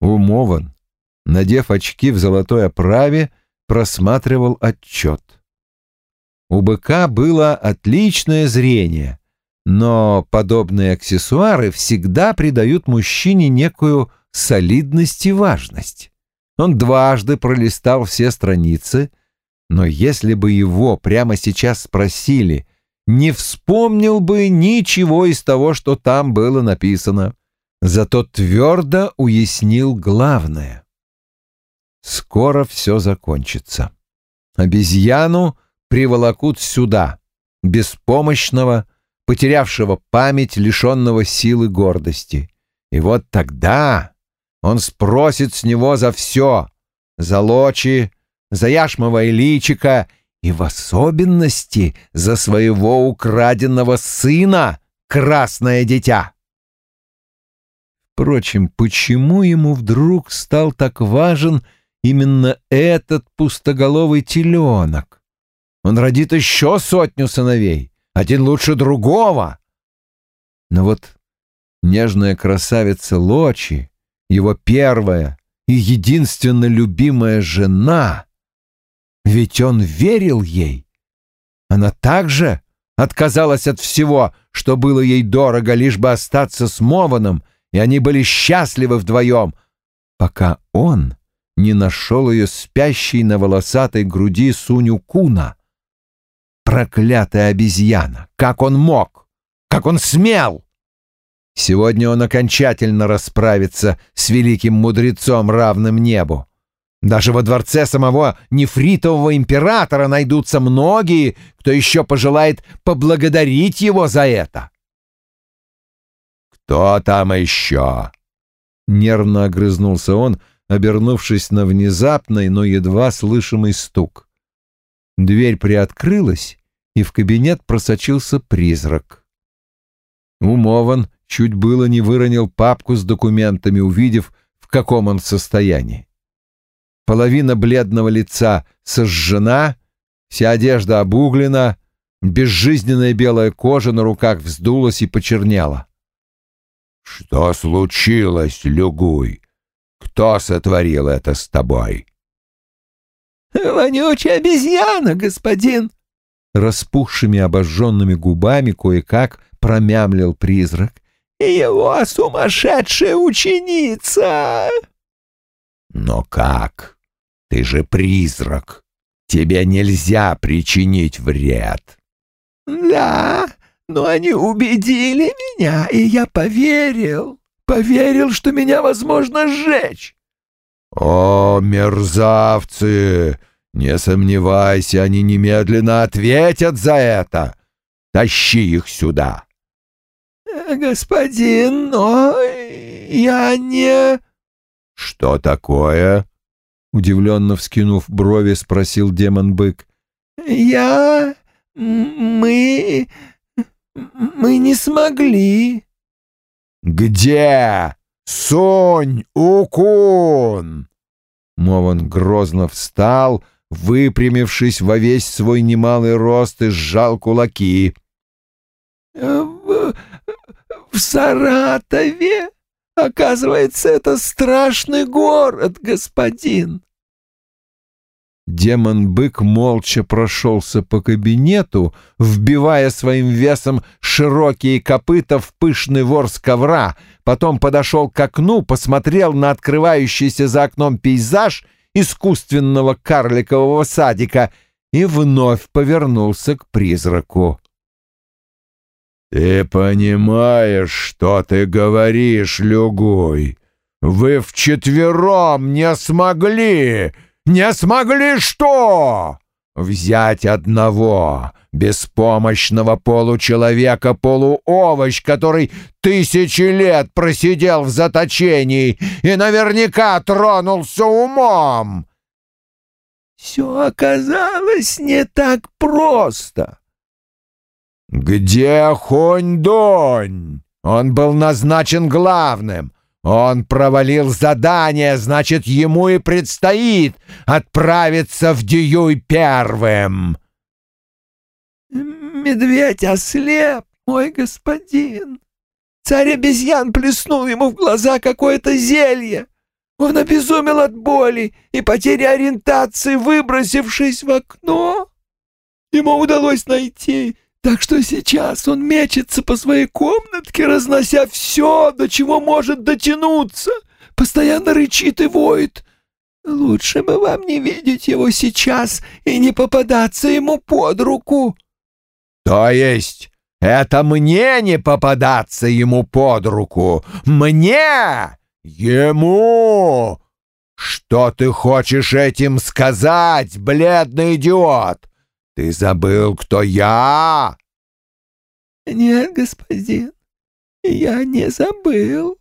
Умован, надев очки в золотой оправе, просматривал отчет. У быка было отличное зрение, но подобные аксессуары всегда придают мужчине некую солидность и важность. Он дважды пролистал все страницы, но если бы его прямо сейчас спросили, не вспомнил бы ничего из того, что там было написано. Зато твердо уяснил главное. Скоро все закончится. Обезьяну приволокут сюда, беспомощного, потерявшего память, лишенного силы гордости. И вот тогда он спросит с него за все, за Лочи, за Яшмова и и в особенности за своего украденного сына, красное дитя. Впрочем, почему ему вдруг стал так важен именно этот пустоголовый теленок? Он родит еще сотню сыновей, один лучше другого. Но вот нежная красавица Лочи, его первая и единственно любимая жена, ведь он верил ей. Она также отказалась от всего, что было ей дорого, лишь бы остаться с Мованом, и они были счастливы вдвоем, пока он не нашел ее спящей на волосатой груди Суню Куна. Проклятая обезьяна! Как он мог? Как он смел? Сегодня он окончательно расправится с великим мудрецом, равным небу. Даже во дворце самого нефритового императора найдутся многие, кто еще пожелает поблагодарить его за это. «Кто там еще?» Нервно огрызнулся он, обернувшись на внезапный, но едва слышимый стук. Дверь приоткрылась, и в кабинет просочился призрак. Умован чуть было не выронил папку с документами, увидев, в каком он состоянии. Половина бледного лица сожжена, вся одежда обуглена, безжизненная белая кожа на руках вздулась и почернела. «Что случилось, Люгуй? Кто сотворил это с тобой?» «Вонючая обезьяна, господин!» Распухшими обожженными губами кое-как промямлил призрак. «Его сумасшедшая ученица!» «Но как? Ты же призрак. Тебе нельзя причинить вред». «Да, но они убедили меня, и я поверил. Поверил, что меня возможно сжечь». «О, мерзавцы! Не сомневайся, они немедленно ответят за это. Тащи их сюда». «Господин, но я не...» «Что такое?» Удивленно вскинув брови, спросил демон-бык. «Я... мы... мы не смогли». «Где? Сонь, Укун!» Мован грозно встал, выпрямившись во весь свой немалый рост и сжал кулаки. «В, в Саратове?» Оказывается, это страшный город, господин. Демон-бык молча прошелся по кабинету, вбивая своим весом широкие копыта в пышный ворс ковра, потом подошел к окну, посмотрел на открывающийся за окном пейзаж искусственного карликового садика и вновь повернулся к призраку. «Ты понимаешь, что ты говоришь, Люгуй? Вы вчетвером не смогли! Не смогли что? Взять одного беспомощного получеловека-полуовощ, который тысячи лет просидел в заточении и наверняка тронулся умом!» «Все оказалось не так просто!» «Где Хунь-Дунь? Он был назначен главным. Он провалил задание, значит, ему и предстоит отправиться в Дьюй первым». «Медведь ослеп, мой господин. Царь обезьян плеснул ему в глаза какое-то зелье. Он обезумел от боли и потери ориентации, выбросившись в окно. Ему удалось найти, так что сейчас он мечется по своей комнатке, разнося все, до чего может дотянуться, постоянно рычит и воет. Лучше бы вам не видеть его сейчас и не попадаться ему под руку. — То есть это мне не попадаться ему под руку? Мне? Ему? Что ты хочешь этим сказать, бледный идиот? Ты забыл, кто я? Нет, господин, я не забыл.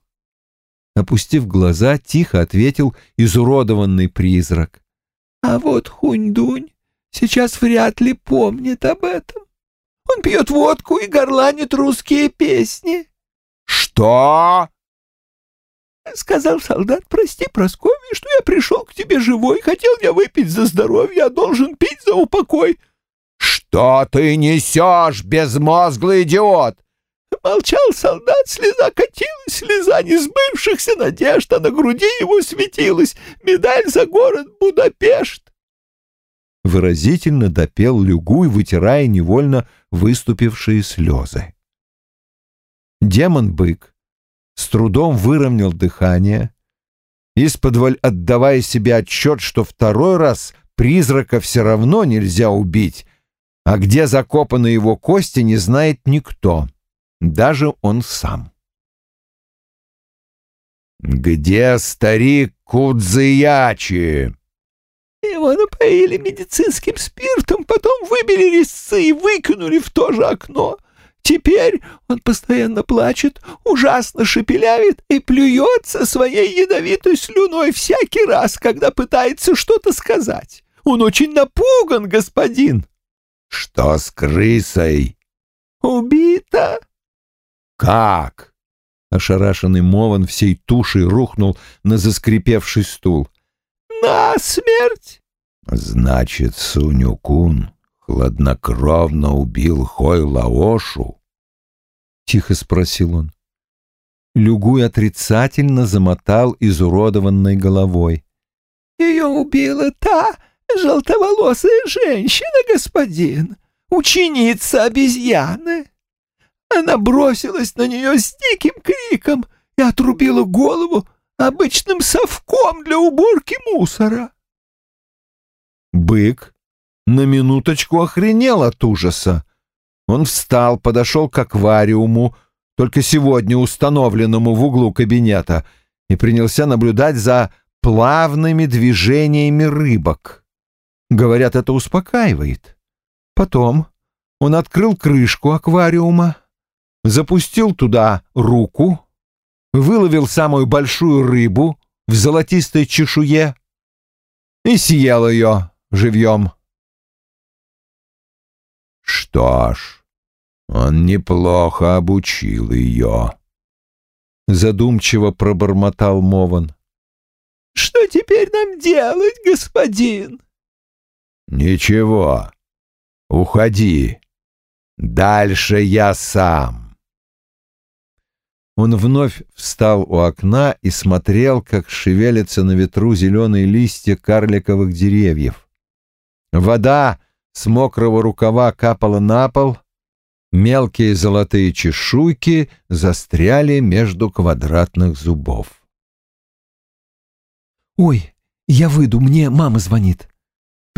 Опустив глаза, тихо ответил изуродованный призрак. А вот Хунь-Дунь сейчас вряд ли помнит об этом. Он пьет водку и горланит русские песни. Что? Сказал солдат, прости, Прасковья, что я пришел к тебе живой. Хотел я выпить за здоровье, а должен пить за упокой. Что ты несешь, безмозглый идиот? Молчал солдат, слеза катилась, слеза несбывшихся надежд, а на груди его светилась медаль за город Будапешт. Выразительно допел Люгуй, вытирая невольно выступившие слезы. Демон-бык с трудом выровнял дыхание, исподволь отдавая себе отчет, что второй раз призрака все равно нельзя убить, а где закопаны его кости, не знает никто, даже он сам. «Где старик Кудзыячи?» Его напоили медицинским спиртом, потом выбили резцы и выкинули в то же окно. Теперь он постоянно плачет, ужасно шепелявит и плюется своей ядовитой слюной всякий раз, когда пытается что-то сказать. Он очень напуган, господин. Что с крысой? Убита. Как? Ошарашенный Мован всей тушей рухнул на заскрипевший стул. На смерть. Значит, Сунюкун хладнокровно убил Хой Лаошу? Тихо спросил он. Люгуй отрицательно замотал изуродованной головой. Ее убила та желтоволосая женщина, господин, ученица обезьяны. Она бросилась на нее с диким криком и отрубила голову обычным совком для уборки мусора. Бык на минуточку охренел от ужаса. Он встал, подошел к аквариуму, только сегодня установленному в углу кабинета, и принялся наблюдать за плавными движениями рыбок. Говорят, это успокаивает. Потом он открыл крышку аквариума, запустил туда руку, выловил самую большую рыбу в золотистой чешуе и съел ее живьем. Что ж, он неплохо обучил ее. Задумчиво пробормотал Мован. «Что теперь нам делать, господин?» «Ничего, уходи. Дальше я сам». Он вновь встал у окна и смотрел, как шевелятся на ветру зеленые листья карликовых деревьев. Вода с мокрого рукава капала на пол, мелкие золотые чешуйки застряли между квадратных зубов. «Ой, я выйду, мне мама звонит», —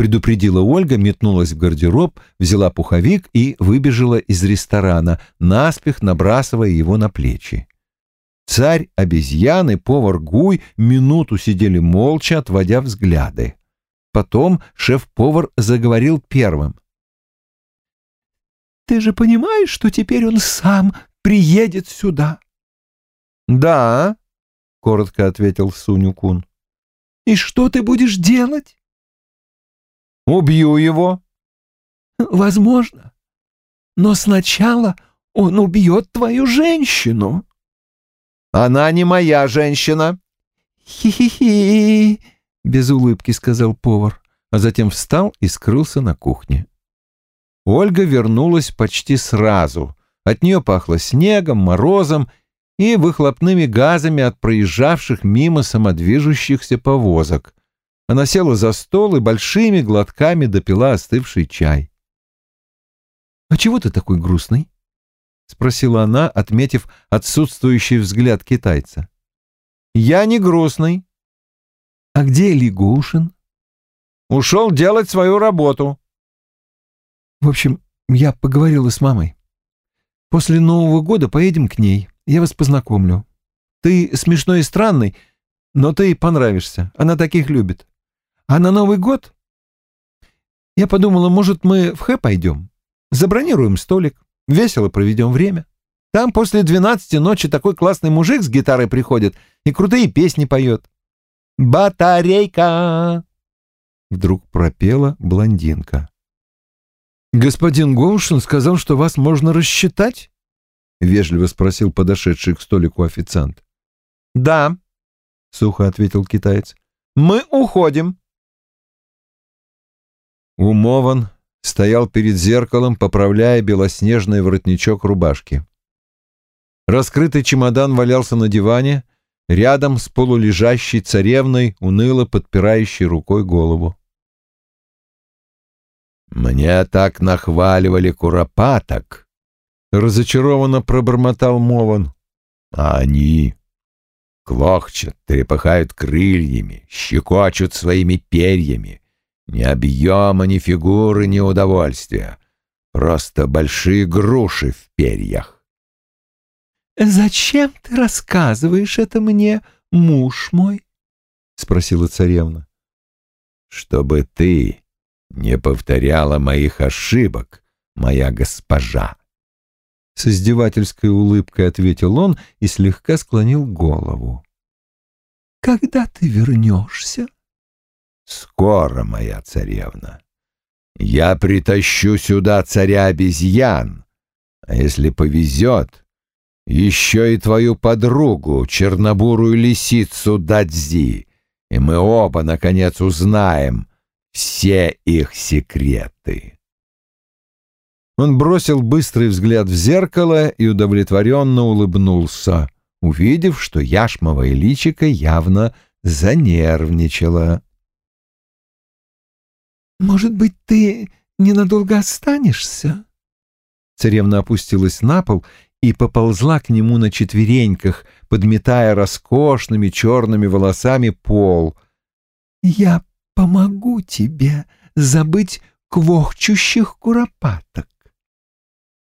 предупредила Ольга, метнулась в гардероб, взяла пуховик и выбежала из ресторана, наспех набрасывая его на плечи. Царь, обезьяны, повар Гуй минуту сидели молча, отводя взгляды. Потом шеф-повар заговорил первым. «Ты же понимаешь, что теперь он сам приедет сюда?» «Да», — коротко ответил Суню-кун. «И что ты будешь делать?» «Убью его». «Возможно. Но сначала он убьет твою женщину». «Она не моя женщина». «Хи-хи-хи», — без улыбки сказал повар, а затем встал и скрылся на кухне. Ольга вернулась почти сразу. От нее пахло снегом, морозом и выхлопными газами от проезжавших мимо самодвижущихся повозок. Она села за стол и большими глотками допила остывший чай. «А чего ты такой грустный?» — спросила она, отметив отсутствующий взгляд китайца. «Я не грустный». «А где Лигушин?» «Ушел делать свою работу». «В общем, я поговорила с мамой. После Нового года поедем к ней. Я вас познакомлю. Ты смешной и странный, но ты понравишься. Она таких любит. А на Новый год я подумала, может, мы в Хэ пойдем? Забронируем столик, весело проведем время. Там после двенадцати ночи такой классный мужик с гитарой приходит и крутые песни поет. «Батарейка!» Вдруг пропела блондинка. «Господин Гоушин сказал, что вас можно рассчитать?» — вежливо спросил подошедший к столику официант. «Да», — сухо ответил китаец. «Мы уходим». Умован стоял перед зеркалом, поправляя белоснежный воротничок рубашки. Раскрытый чемодан валялся на диване, рядом с полулежащей царевной, уныло подпирающей рукой голову. «Мне так нахваливали куропаток», Разочарованно пробормотал Мован. А они клохчут, трепыхают крыльями, щекочут своими перьями. Ни объема, ни фигуры, ни удовольствия. Просто большие груши в перьях. «Зачем ты рассказываешь это мне, муж мой?» — спросила царевна. «Чтобы ты не повторяла моих ошибок, моя госпожа», с издевательской улыбкой ответил он и слегка склонил голову. «Когда ты вернешься?» «Скоро, моя царевна. Я притащу сюда царя обезьян, а если повезет, еще и твою подругу, чернобурую лисицу Дадзи, и мы оба, наконец, узнаем все их секреты». Он бросил быстрый взгляд в зеркало и удовлетворенно улыбнулся, увидев, что яшмовое личико явно занервничало. «Может быть, ты ненадолго останешься?» Царевна опустилась на пол и поползла к нему на четвереньках, подметая роскошными черными волосами пол. «Я помогу тебе забыть квохчущих куропаток».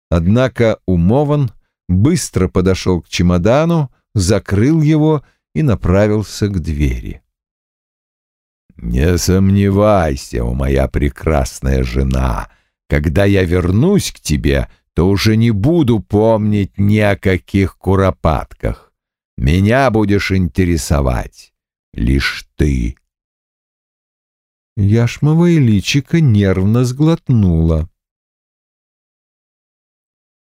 Однако Умован быстро подошел к чемодану, закрыл его и направился к двери. «Не сомневайся, о моя прекрасная жена, когда я вернусь к тебе, то уже не буду помнить ни о каких куропатках. Меня будешь интересовать лишь ты». Яшмовое личико нервно сглотнуло.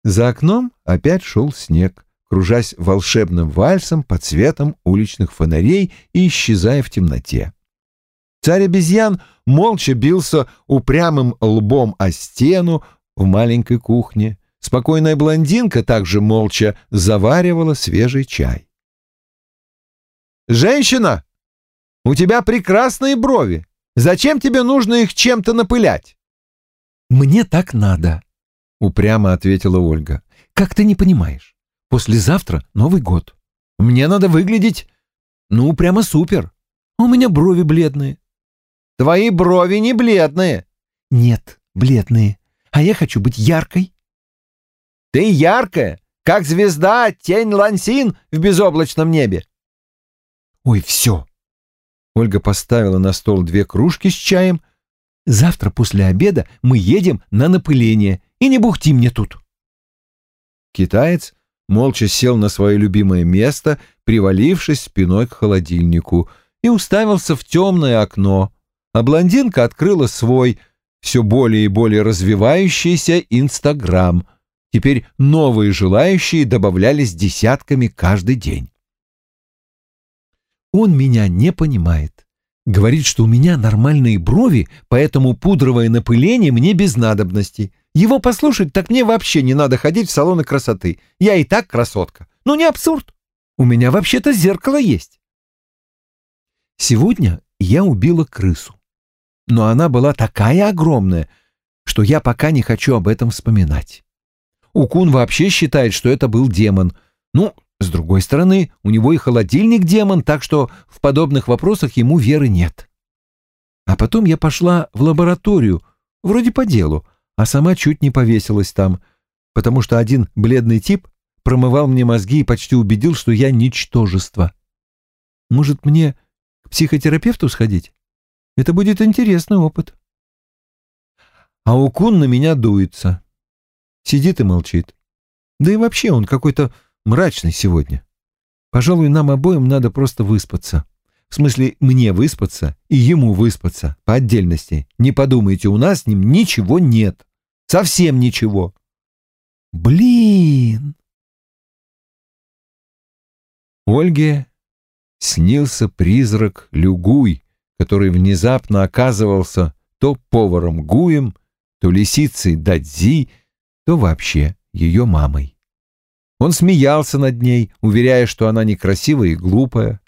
За окном опять шел снег, кружась волшебным вальсом под светом уличных фонарей и исчезая в темноте. Царь обезьян молча бился упрямым лбом о стену в маленькой кухне. Спокойная блондинка также молча заваривала свежий чай. «Женщина, у тебя прекрасные брови. Зачем тебе нужно их чем-то напылять?» «Мне так надо», — упрямо ответила Ольга. «Как ты не понимаешь? Послезавтра Новый год. Мне надо выглядеть, ну, прямо супер. У меня брови бледные». «Твои брови не бледные». «Нет, бледные. А я хочу быть яркой». «Ты яркая, как звезда тень Лансин в безоблачном небе». «Ой, все». Ольга поставила на стол две кружки с чаем. «Завтра после обеда мы едем на напыление и не бухти мне тут. Китаец молча сел на свое любимое место, привалившись спиной к холодильнику, и уставился в темное окно, а блондинка открыла свой все более и более развивающийся Инстаграм. Теперь новые желающие добавлялись десятками каждый день. Он меня не понимает. Говорит, что у меня нормальные брови, поэтому пудровое напыление мне без надобности. Его послушать, так мне вообще не надо ходить в салоны красоты. Я и так красотка. Ну не абсурд. У меня вообще-то зеркало есть. Сегодня я убила крысу. Но она была такая огромная, что я пока не хочу об этом вспоминать. Укун вообще считает, что это был демон. Ну, с другой стороны, у него и холодильник демон, так что в подобных вопросах ему веры нет. А потом я пошла в лабораторию, вроде по делу, а сама чуть не повесилась там, потому что один бледный тип промывал мне мозги и почти убедил, что я ничтожество. Может, мне к психотерапевту сходить? Это будет интересный опыт. А Укун на меня дуется. Сидит и молчит. Да и вообще он какой-то мрачный сегодня. Пожалуй, нам обоим надо просто выспаться. В смысле, мне выспаться и ему выспаться по отдельности. Не подумайте, у нас с ним ничего нет. Совсем ничего. Блин! Ольге снился призрак Люгуй, который внезапно оказывался то поваром Гуем, то лисицей Дадзи, то вообще ее мамой. Он смеялся над ней, уверяя, что она некрасивая и глупая.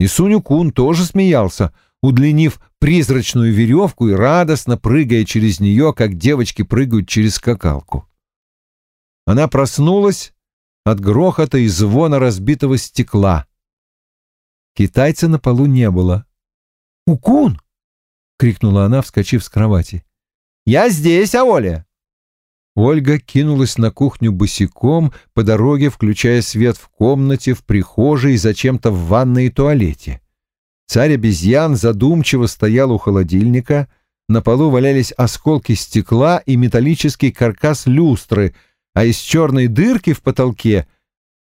И Суню-кун тоже смеялся, удлинив призрачную веревку и радостно прыгая через нее, как девочки прыгают через скакалку. Она проснулась от грохота и звона разбитого стекла. Китайца на полу не было. «Укун!» — крикнула она, вскочив с кровати. «Я здесь, Аоля!» Ольга кинулась на кухню босиком, по дороге включая свет в комнате, в прихожей и зачем-то в ванной и туалете. Царь обезьян задумчиво стоял у холодильника, на полу валялись осколки стекла и металлический каркас люстры, а из черной дырки в потолке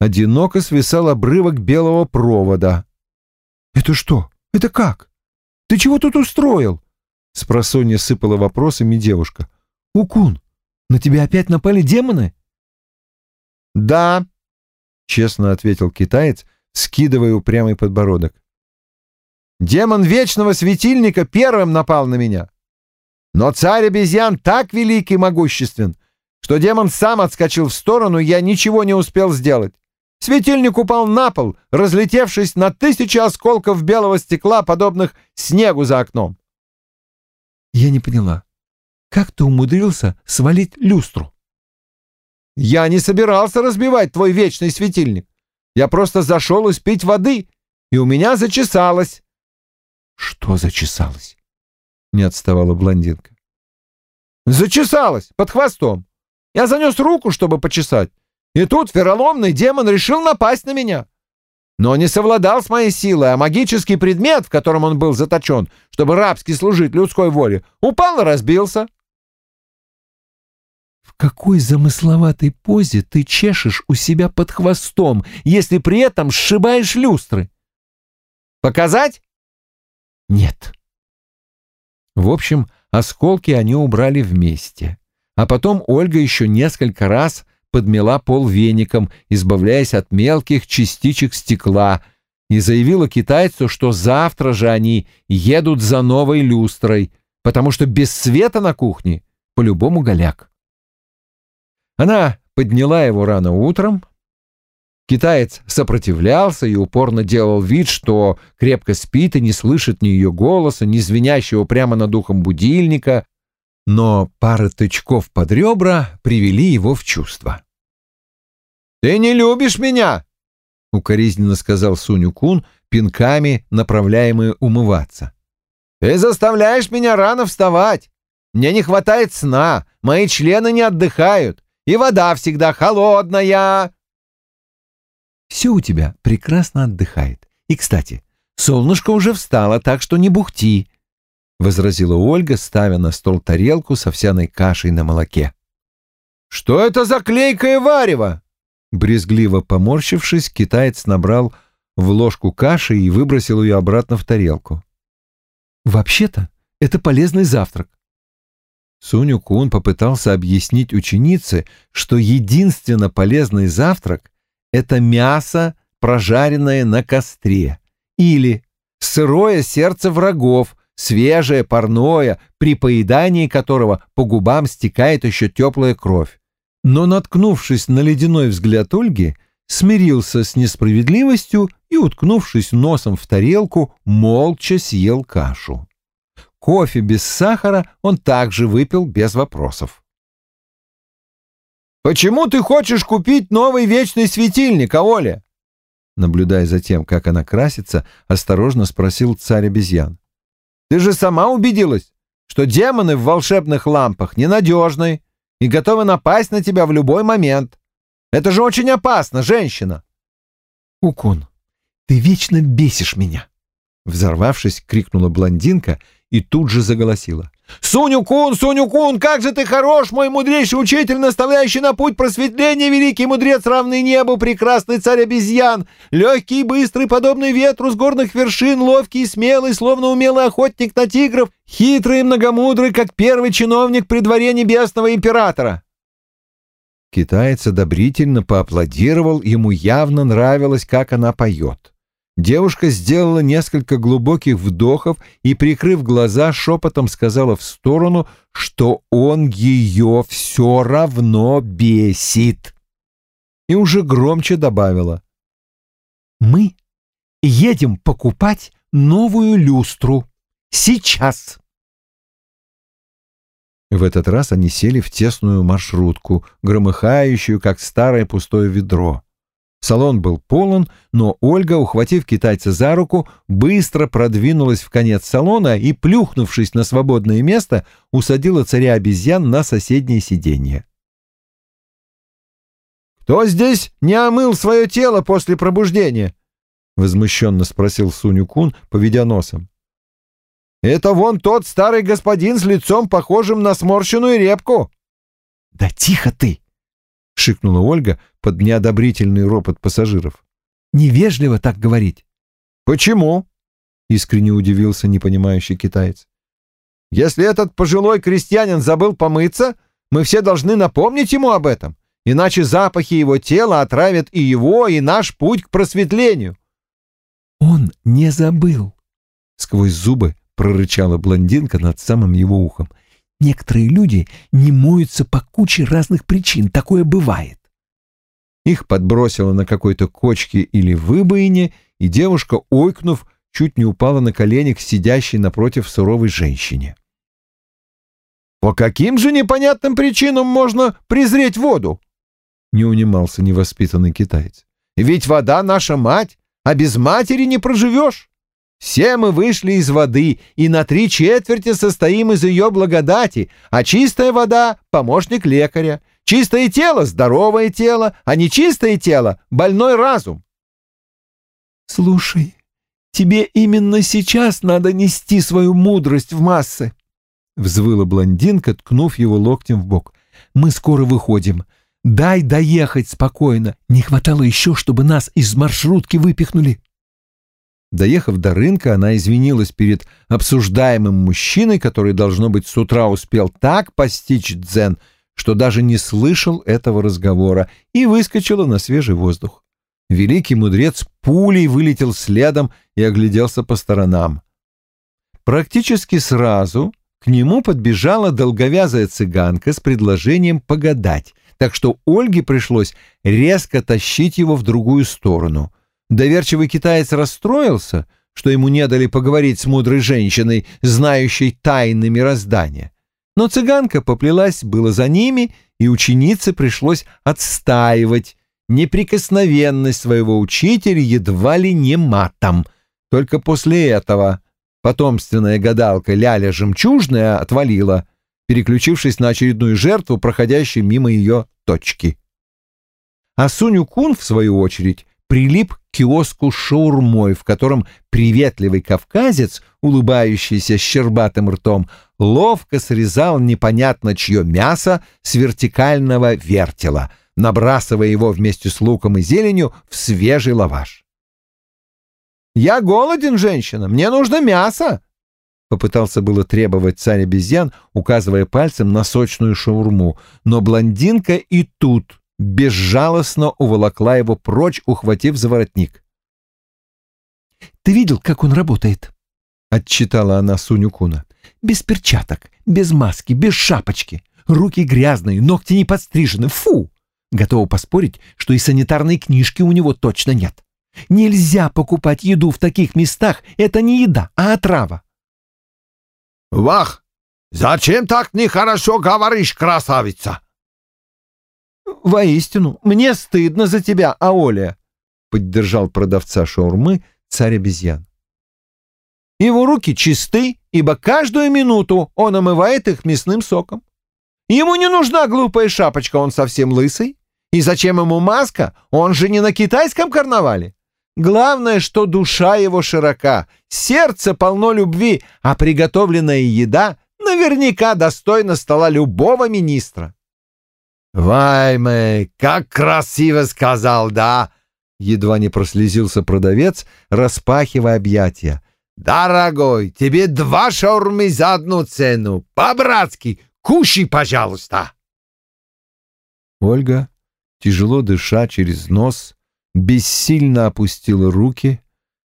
одиноко свисал обрывок белого провода. «Это что? Это как? Ты чего тут устроил?» Спросонья сыпала вопросами девушка. «Укун, на тебя опять напали демоны?» «Да», — честно ответил китаец, скидывая упрямый подбородок. «Демон Вечного Светильника первым напал на меня. Но царь обезьян так велик и могуществен, что демон сам отскочил в сторону, и я ничего не успел сделать. Светильник упал на пол, разлетевшись на тысячи осколков белого стекла, подобных снегу за окном. Я не поняла. Как ты умудрился свалить люстру? Я не собирался разбивать твой вечный светильник. Я просто зашел испить воды, и у меня зачесалось. Что зачесалось? Не отставала блондинка. Зачесалось под хвостом. Я занес руку, чтобы почесать. И тут вероломный демон решил напасть на меня но не совладал с моей силой, а магический предмет, в котором он был заточен, чтобы рабски служить людской воле, упал и разбился. В какой замысловатой позе ты чешешь у себя под хвостом, если при этом сшибаешь люстры? Показать? Нет. В общем, осколки они убрали вместе. А потом Ольга еще несколько раз подмела пол веником, избавляясь от мелких частичек стекла, и заявила китайцу, что завтра же они едут за новой люстрой, потому что без света на кухне по-любому голяк. Она подняла его рано утром. Китаец сопротивлялся и упорно делал вид, что крепко спит и не слышит ни ее голоса, ни звенящего прямо над ухом будильника, но пара тычков под ребра привели его в чувство. «Ты не любишь меня!» — укоризненно сказал Суню-кун, пинками направляемый умываться. «Ты заставляешь меня рано вставать. Мне не хватает сна, мои члены не отдыхают, и вода всегда холодная». «Все у тебя прекрасно отдыхает. И, кстати, солнышко уже встало, так что не бухти», — возразила Ольга, ставя на стол тарелку с овсяной кашей на молоке. «Что это за клейкое варево?» Брезгливо поморщившись, китаец набрал в ложку каши и выбросил ее обратно в тарелку. «Вообще-то это полезный завтрак». Суню Кун попытался объяснить ученице, что единственно полезный завтрак — это мясо, прожаренное на костре, или сырое сердце врагов, свежее, парное, при поедании которого по губам стекает еще теплая кровь. Но, наткнувшись на ледяной взгляд Ольги, смирился с несправедливостью и, уткнувшись носом в тарелку, молча съел кашу. Кофе без сахара он также выпил без вопросов. «Почему ты хочешь купить новый вечный светильник, Оля?» Наблюдая за тем, как она красится, осторожно спросил царь обезьян. «Ты же сама убедилась, что демоны в волшебных лампах ненадежны и готовы напасть на тебя в любой момент. Это же очень опасно, женщина!» «Укун, ты вечно бесишь меня!» Взорвавшись, крикнула блондинка и тут же заголосила. «Суню-кун, Суню-кун, как же ты хорош, мой мудрейший учитель, наставляющий на путь просветления, великий мудрец, равный небу, прекрасный царь обезьян, легкий и быстрый, подобный ветру с горных вершин, ловкий и смелый, словно умелый охотник на тигров, хитрый и многомудрый, как первый чиновник при дворе небесного императора». Китаец одобрительно поаплодировал, ему явно нравилось, как она поет. Девушка сделала несколько глубоких вдохов и, прикрыв глаза, шепотом сказала в сторону, что он ее все равно бесит. И уже громче добавила. «Мы едем покупать новую люстру. Сейчас!» В этот раз они сели в тесную маршрутку, громыхающую, как старое пустое ведро. Салон был полон, но Ольга, ухватив китайца за руку, быстро продвинулась в конец салона и, плюхнувшись на свободное место, усадила царя обезьян на соседнее сиденье. «Кто здесь не омыл свое тело после пробуждения?» — возмущенно спросил Суню-кун, поведя носом. Это вон тот старый господин с лицом, похожим на сморщенную репку. — Да тихо ты! — шикнула Ольга под неодобрительный ропот пассажиров. — Невежливо так говорить. — Почему? — искренне удивился непонимающий китаец. — Если этот пожилой крестьянин забыл помыться, мы все должны напомнить ему об этом, иначе запахи его тела отравят и его, и наш путь к просветлению. — Он не забыл. Сквозь зубы прорычала блондинка над самым его ухом. Некоторые люди не моются по куче разных причин, такое бывает. Их подбросило на какой-то кочке или выбоине, и девушка, ойкнув, чуть не упала на колени к сидящей напротив суровой женщине. «По каким же непонятным причинам можно презреть воду?» — не унимался невоспитанный китаец. «Ведь вода — наша мать, а без матери не проживешь. Все мы вышли из воды и на три четверти состоим из ее благодати, а чистая вода — помощник лекаря. Чистое тело — здоровое тело, а нечистое тело — больной разум. «Слушай, тебе именно сейчас надо нести свою мудрость в массы», — взвыла блондинка, ткнув его локтем в бок. «Мы скоро выходим. Дай доехать спокойно. Не хватало еще, чтобы нас из маршрутки выпихнули». Доехав до рынка, она извинилась перед обсуждаемым мужчиной, который, должно быть, с утра успел так постичь дзен, что даже не слышал этого разговора, и выскочила на свежий воздух. Великий мудрец пулей вылетел следом и огляделся по сторонам. Практически сразу к нему подбежала долговязая цыганка с предложением погадать, так что Ольге пришлось резко тащить его в другую сторону — Доверчивый китаец расстроился, что ему не дали поговорить с мудрой женщиной, знающей тайны мироздания. Но цыганка поплелась было за ними, и ученице пришлось отстаивать неприкосновенность своего учителя едва ли не матом. Только после этого потомственная гадалка Ляля Жемчужная отвалила, переключившись на очередную жертву, проходящей мимо ее точки. А Суню Кун, в свою очередь, прилип к киоску с шаурмой, в котором приветливый кавказец, улыбающийся щербатым ртом, ловко срезал непонятно чье мясо с вертикального вертела, набрасывая его вместе с луком и зеленью в свежий лаваш. «Я голоден, женщина, мне нужно мясо!» Попытался было требовать царь обезьян, указывая пальцем на сочную шаурму, но блондинка и тут безжалостно уволокла его прочь, ухватив за воротник. «Ты видел, как он работает?» отчитала она Суню Куна. «Без перчаток, без маски, без шапочки. Руки грязные, ногти не подстрижены. Фу! Готова поспорить, что и санитарной книжки у него точно нет. Нельзя покупать еду в таких местах. Это не еда, а отрава». «Вах! Зачем так нехорошо говоришь, красавица?» «Воистину, мне стыдно за тебя, Аоля», — поддержал продавца шаурмы царь обезьян. Его руки чисты, ибо каждую минуту он омывает их мясным соком. Ему не нужна глупая шапочка, он совсем лысый. И зачем ему маска? Он же не на китайском карнавале. Главное, что душа его широка, сердце полно любви, а приготовленная еда наверняка достойна стола любого министра. «Вайме, как красиво сказал, да!» Едва не прослезился продавец, распахивая объятия. «Дорогой, тебе два шаурмы за одну цену. По-братски, кушай, пожалуйста!» Ольга, тяжело дыша через нос, бессильно опустила руки.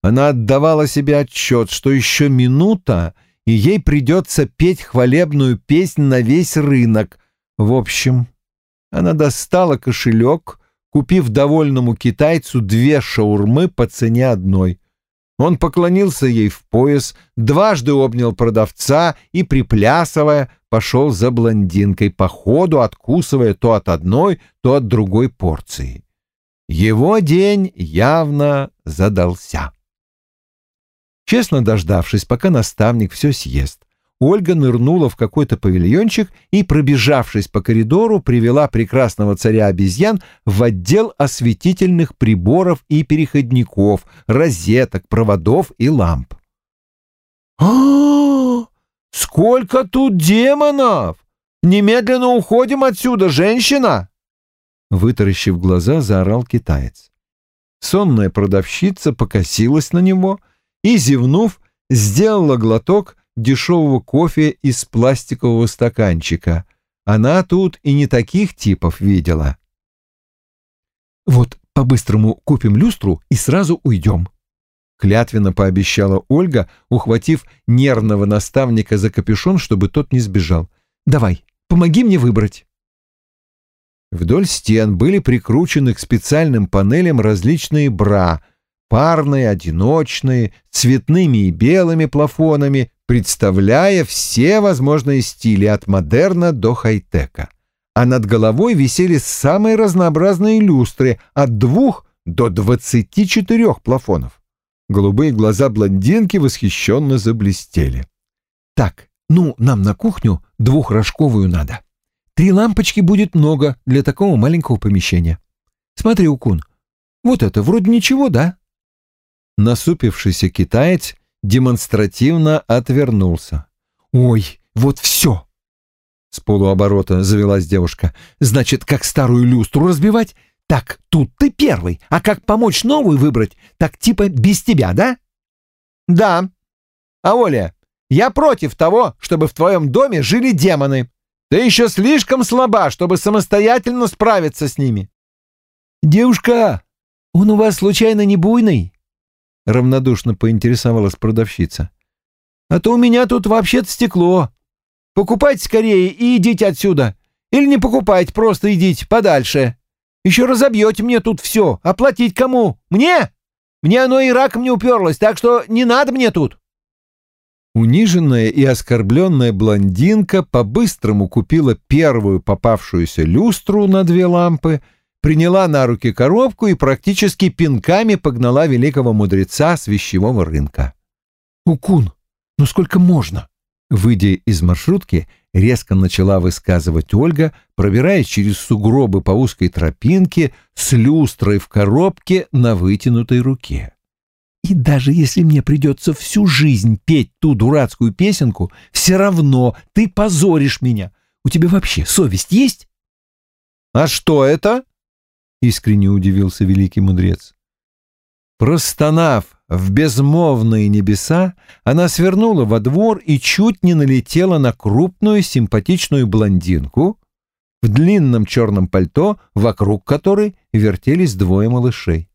Она отдавала себе отчет, что еще минута, и ей придется петь хвалебную песнь на весь рынок. В общем, она достала кошелек, купив довольному китайцу две шаурмы по цене одной — он поклонился ей в пояс, дважды обнял продавца и, приплясывая, пошел за блондинкой по ходу, откусывая то от одной, то от другой порции. Его день явно задался. Честно дождавшись, пока наставник все съест, Ольга нырнула в какой-то павильончик и, пробежавшись по коридору, привела прекрасного царя обезьян в отдел осветительных приборов и переходников, розеток, проводов и ламп. а, Сколько тут демонов! Немедленно уходим отсюда, женщина!» Вытаращив глаза, заорал китаец. Сонная продавщица покосилась на него и, зевнув, сделала глоток дешевого кофе из пластикового стаканчика. Она тут и не таких типов видела. «Вот по-быстрому купим люстру и сразу уйдем», — клятвенно пообещала Ольга, ухватив нервного наставника за капюшон, чтобы тот не сбежал. «Давай, помоги мне выбрать». Вдоль стен были прикручены к специальным панелям различные бра, парные, одиночные, цветными и белыми плафонами, представляя все возможные стили от модерна до хай-тека. А над головой висели самые разнообразные люстры от двух до двадцати четырех плафонов. Голубые глаза блондинки восхищенно заблестели. «Так, ну, нам на кухню двухрожковую надо. Три лампочки будет много для такого маленького помещения. Смотри, Укун, вот это вроде ничего, да?» Насупившийся китаец демонстративно отвернулся. «Ой, вот все!» С полуоборота завелась девушка. «Значит, как старую люстру разбивать? Так, тут ты первый, а как помочь новую выбрать? Так типа без тебя, да?» «Да. А Оля, я против того, чтобы в твоем доме жили демоны. Ты еще слишком слаба, чтобы самостоятельно справиться с ними». «Девушка, он у вас случайно не буйный?» Равнодушно поинтересовалась продавщица. «А то у меня тут вообще-то стекло. Покупайте скорее и идите отсюда. Или не покупайте, просто идите подальше. Еще разобьете мне тут все. Оплатить кому? Мне? Мне оно и раком не уперлось, так что не надо мне тут». Униженная и оскорбленная блондинка по-быстрому купила первую попавшуюся люстру на две лампы — приняла на руки коробку и практически пинками погнала великого мудреца с вещевого рынка. «Укун, ну сколько можно?» Выйдя из маршрутки, резко начала высказывать Ольга, пробираясь через сугробы по узкой тропинке с люстрой в коробке на вытянутой руке. «И даже если мне придется всю жизнь петь ту дурацкую песенку, все равно ты позоришь меня. У тебя вообще совесть есть?» «А что это?» — искренне удивился великий мудрец. Простонав в безмолвные небеса, она свернула во двор и чуть не налетела на крупную симпатичную блондинку в длинном черном пальто, вокруг которой вертелись двое малышей.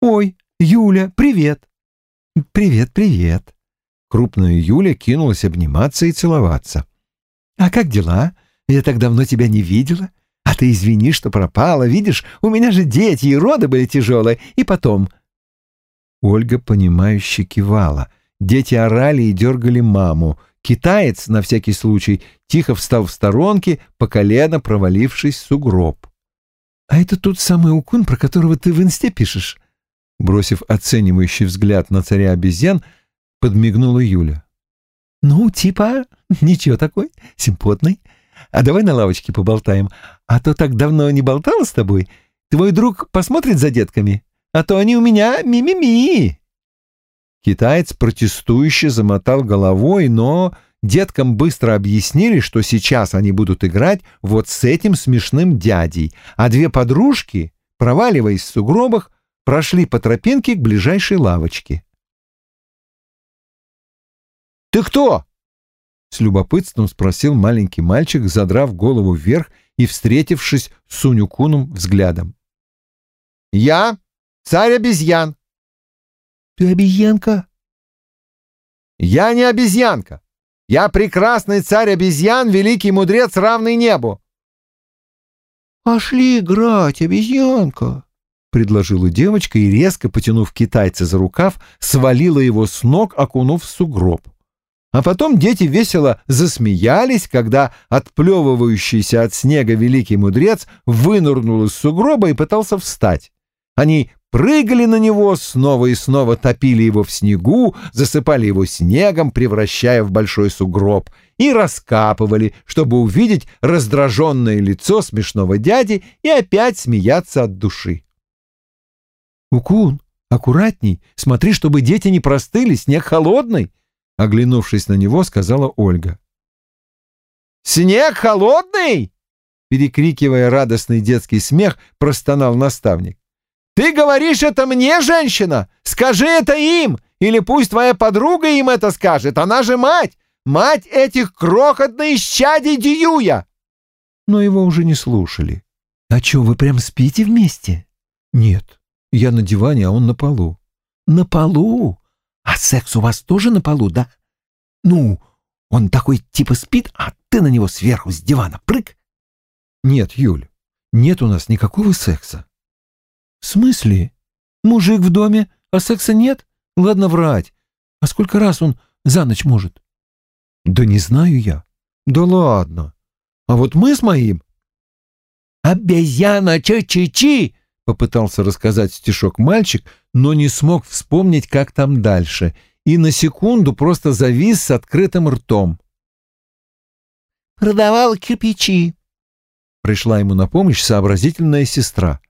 «Ой, Юля, привет!» «Привет, привет!» Крупная Юля кинулась обниматься и целоваться. «А как дела? Я так давно тебя не видела. А ты извини, что пропала. Видишь, у меня же дети, и роды были тяжелые. И потом...» Ольга, понимающе кивала. Дети орали и дергали маму. Китаец, на всякий случай, тихо встал в сторонке, по колено провалившись в сугроб. «А это тот самый Укун, про которого ты в инсте пишешь?» Бросив оценивающий взгляд на царя обезьян, подмигнула Юля. «Ну, типа, ничего такой, симпотный. А давай на лавочке поболтаем. А то так давно не болтала с тобой. Твой друг посмотрит за детками, а то они у меня ми-ми-ми». Китаец протестующе замотал головой, но деткам быстро объяснили, что сейчас они будут играть вот с этим смешным дядей, а две подружки, проваливаясь в сугробах, прошли по тропинке к ближайшей лавочке. «Ты кто?» — с любопытством спросил маленький мальчик, задрав голову вверх и встретившись с Сунюкуном взглядом. «Я царь обезьян». «Ты обезьянка?» «Я не обезьянка. Я прекрасный царь обезьян, великий мудрец, равный небу». «Пошли играть, обезьянка», — предложила девочка и, резко потянув китайца за рукав, свалила его с ног, окунув в сугроб. А потом дети весело засмеялись, когда отплевывающийся от снега великий мудрец вынырнул из сугроба и пытался встать. Они прыгали на него, снова и снова топили его в снегу, засыпали его снегом, превращая в большой сугроб, и раскапывали, чтобы увидеть раздраженное лицо смешного дяди и опять смеяться от души. «Укун, аккуратней, смотри, чтобы дети не простыли, снег холодный», оглянувшись на него, сказала Ольга. «Снег холодный?» Перекрикивая радостный детский смех, простонал наставник. «Ты говоришь это мне, женщина? Скажи это им! Или пусть твоя подруга им это скажет, она же мать! Мать этих крохотных щадей Дьюя!» Но его уже не слушали. «А что, вы прям спите вместе?» «Нет, я на диване, а он на полу». «На полу? А секс у вас тоже на полу, да? Ну, он такой типа спит, а ты на него сверху с дивана прыг. Нет, Юль, нет у нас никакого секса. В смысле? Мужик в доме, а секса нет? Ладно врать. А сколько раз он за ночь может? Да не знаю я. Да ладно. А вот мы с моим... «Обезьяна чи-чи-чи!» — попытался рассказать стишок мальчик, но не смог вспомнить, как там дальше, и на секунду просто завис с открытым ртом. «Продавал кирпичи», — пришла ему на помощь сообразительная сестра.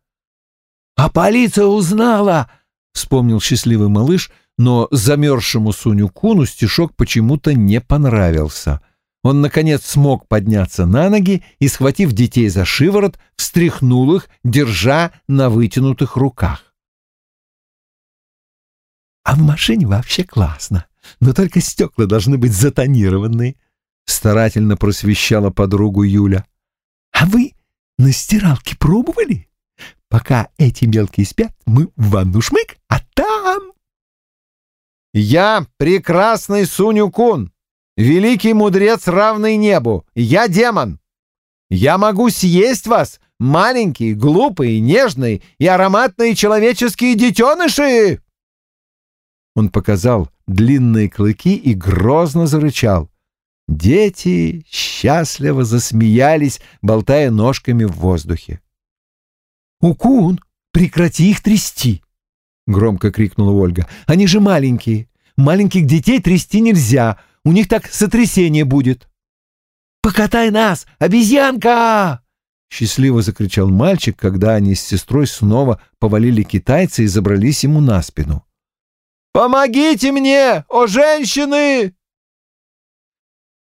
«А полиция узнала!» — вспомнил счастливый малыш, но замерзшему Суню Куну стишок почему-то не понравился. Он, наконец, смог подняться на ноги и, схватив детей за шиворот, встряхнул их, держа на вытянутых руках. А в машине вообще классно, но только стекла должны быть затонированные, — старательно просвещала подругу Юля. А вы на стиралке пробовали? Пока эти мелкие спят, мы в ванну шмык, а там... Я прекрасный Суню-кун, великий мудрец, равный небу. Я демон. Я могу съесть вас, маленькие, глупые, нежные и ароматные человеческие детеныши!» Он показал длинные клыки и грозно зарычал. Дети счастливо засмеялись, болтая ножками в воздухе. «Укун, прекрати их трясти!» — громко крикнула Ольга. «Они же маленькие. Маленьких детей трясти нельзя. У них так сотрясение будет». «Покатай нас, обезьянка!» Счастливо закричал мальчик, когда они с сестрой снова повалили китайца и забрались ему на спину. «Помогите мне, о женщины!»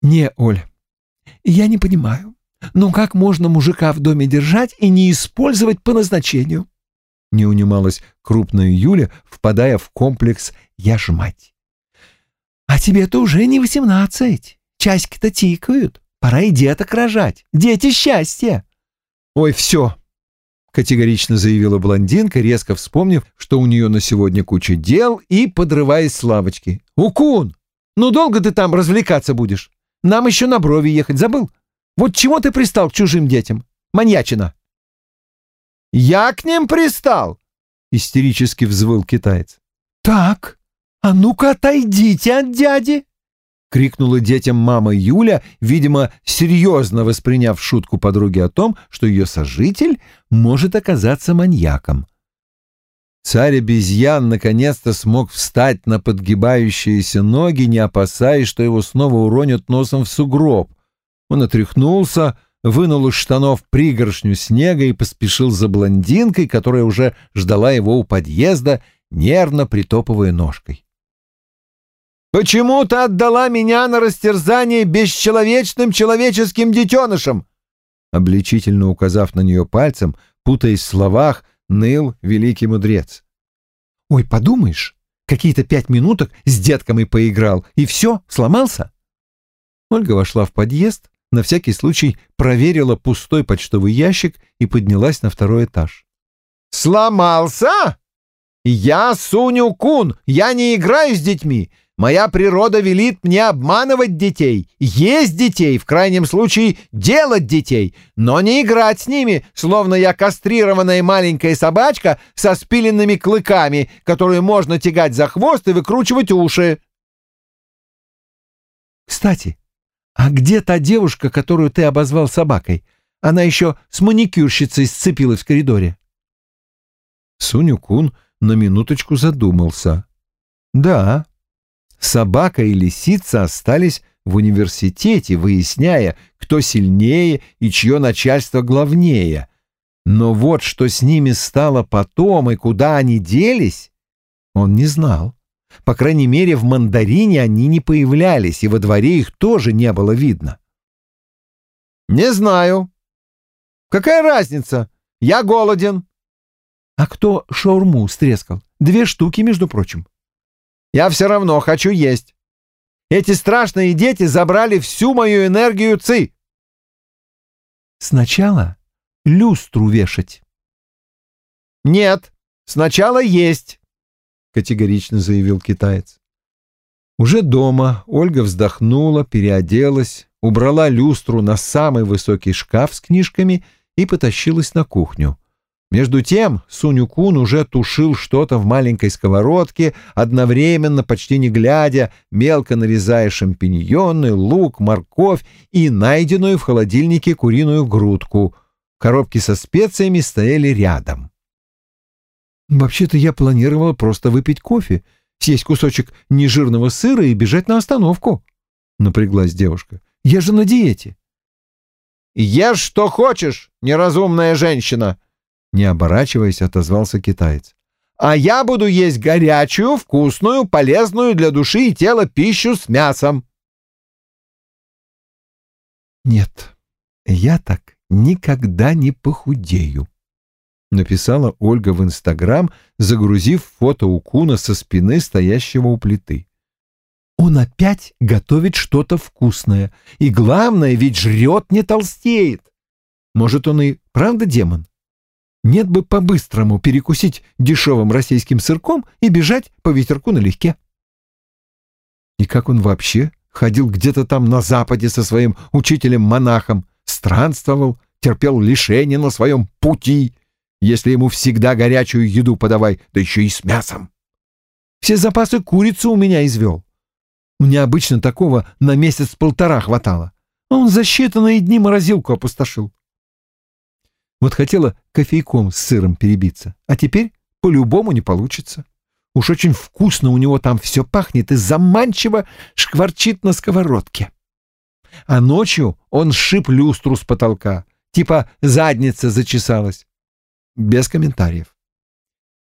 «Не, Оль, я не понимаю, ну как можно мужика в доме держать и не использовать по назначению?» Не унималась крупная Юля, впадая в комплекс «я ж мать». «А тебе-то уже не восемнадцать, часики-то тикают, пора и деток рожать, дети счастья!» «Ой, все, — категорично заявила блондинка, резко вспомнив, что у нее на сегодня куча дел, и подрываясь с лавочки. «Укун! Ну долго ты там развлекаться будешь? Нам еще на брови ехать, забыл? Вот чего ты пристал к чужим детям? Маньячина!» «Я к ним пристал!» — истерически взвыл китаец. «Так, а ну-ка отойдите от дяди!» — крикнула детям мама Юля, видимо, серьезно восприняв шутку подруги о том, что ее сожитель может оказаться маньяком. Царь обезьян наконец-то смог встать на подгибающиеся ноги, не опасаясь, что его снова уронят носом в сугроб. Он отряхнулся, вынул из штанов пригоршню снега и поспешил за блондинкой, которая уже ждала его у подъезда, нервно притопывая ножкой. «Почему ты отдала меня на растерзание бесчеловечным человеческим детенышам?» Обличительно указав на нее пальцем, путаясь в словах, ныл великий мудрец. «Ой, подумаешь, какие-то пять минуток с детками поиграл, и все, сломался?» Ольга вошла в подъезд, на всякий случай проверила пустой почтовый ящик и поднялась на второй этаж. «Сломался? Я Суню Кун, я не играю с детьми. Моя природа велит мне обманывать детей, есть детей, в крайнем случае делать детей, но не играть с ними, словно я кастрированная маленькая собачка со спиленными клыками, которую можно тягать за хвост и выкручивать уши. Кстати, а где та девушка, которую ты обозвал собакой? Она еще с маникюрщицей сцепилась в коридоре. Суню-кун на минуточку задумался. Да, собака и лисица остались в университете, выясняя, кто сильнее и чье начальство главнее. Но вот что с ними стало потом и куда они делись, он не знал. По крайней мере, в мандарине они не появлялись, и во дворе их тоже не было видно. «Не знаю. Какая разница? Я голоден». «А кто шаурму стрескал? Две штуки, между прочим». Я все равно хочу есть. Эти страшные дети забрали всю мою энергию ци. Сначала люстру вешать. Нет, сначала есть, категорично заявил китаец. Уже дома Ольга вздохнула, переоделась, убрала люстру на самый высокий шкаф с книжками и потащилась на кухню. Между тем Суню-кун уже тушил что-то в маленькой сковородке, одновременно, почти не глядя, мелко нарезая шампиньоны, лук, морковь и найденную в холодильнике куриную грудку. Коробки со специями стояли рядом. «Вообще-то я планировал просто выпить кофе, съесть кусочек нежирного сыра и бежать на остановку», — напряглась девушка. «Я же на диете». «Ешь, что хочешь, неразумная женщина!» Не оборачиваясь, отозвался китаец. «А я буду есть горячую, вкусную, полезную для души и тела пищу с мясом». «Нет, я так никогда не похудею», — написала Ольга в Инстаграм, загрузив фото Укуна со спины, стоящего у плиты. «Он опять готовит что-то вкусное, и главное, ведь жрет не толстеет. Может, он и правда демон?» Нет бы по-быстрому перекусить дешевым российским сырком и бежать по ветерку налегке. И как он вообще ходил где-то там на западе со своим учителем-монахом, странствовал, терпел лишения на своем пути, если ему всегда горячую еду подавай, да еще и с мясом. Все запасы курицы у меня извел. Мне обычно такого на месяц-полтора хватало. Он за считанные дни морозилку опустошил. Вот хотела кофейком с сыром перебиться, а теперь по-любому не получится. Уж очень вкусно у него там все пахнет и заманчиво шкварчит на сковородке. А ночью он сшиб люстру с потолка, типа задница зачесалась. Без комментариев.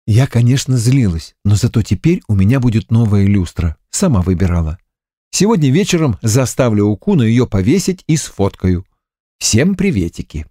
Я, конечно, злилась, но зато теперь у меня будет новая люстра. Сама выбирала. Сегодня вечером заставлю Укуна ее повесить и сфоткаю. Всем приветики.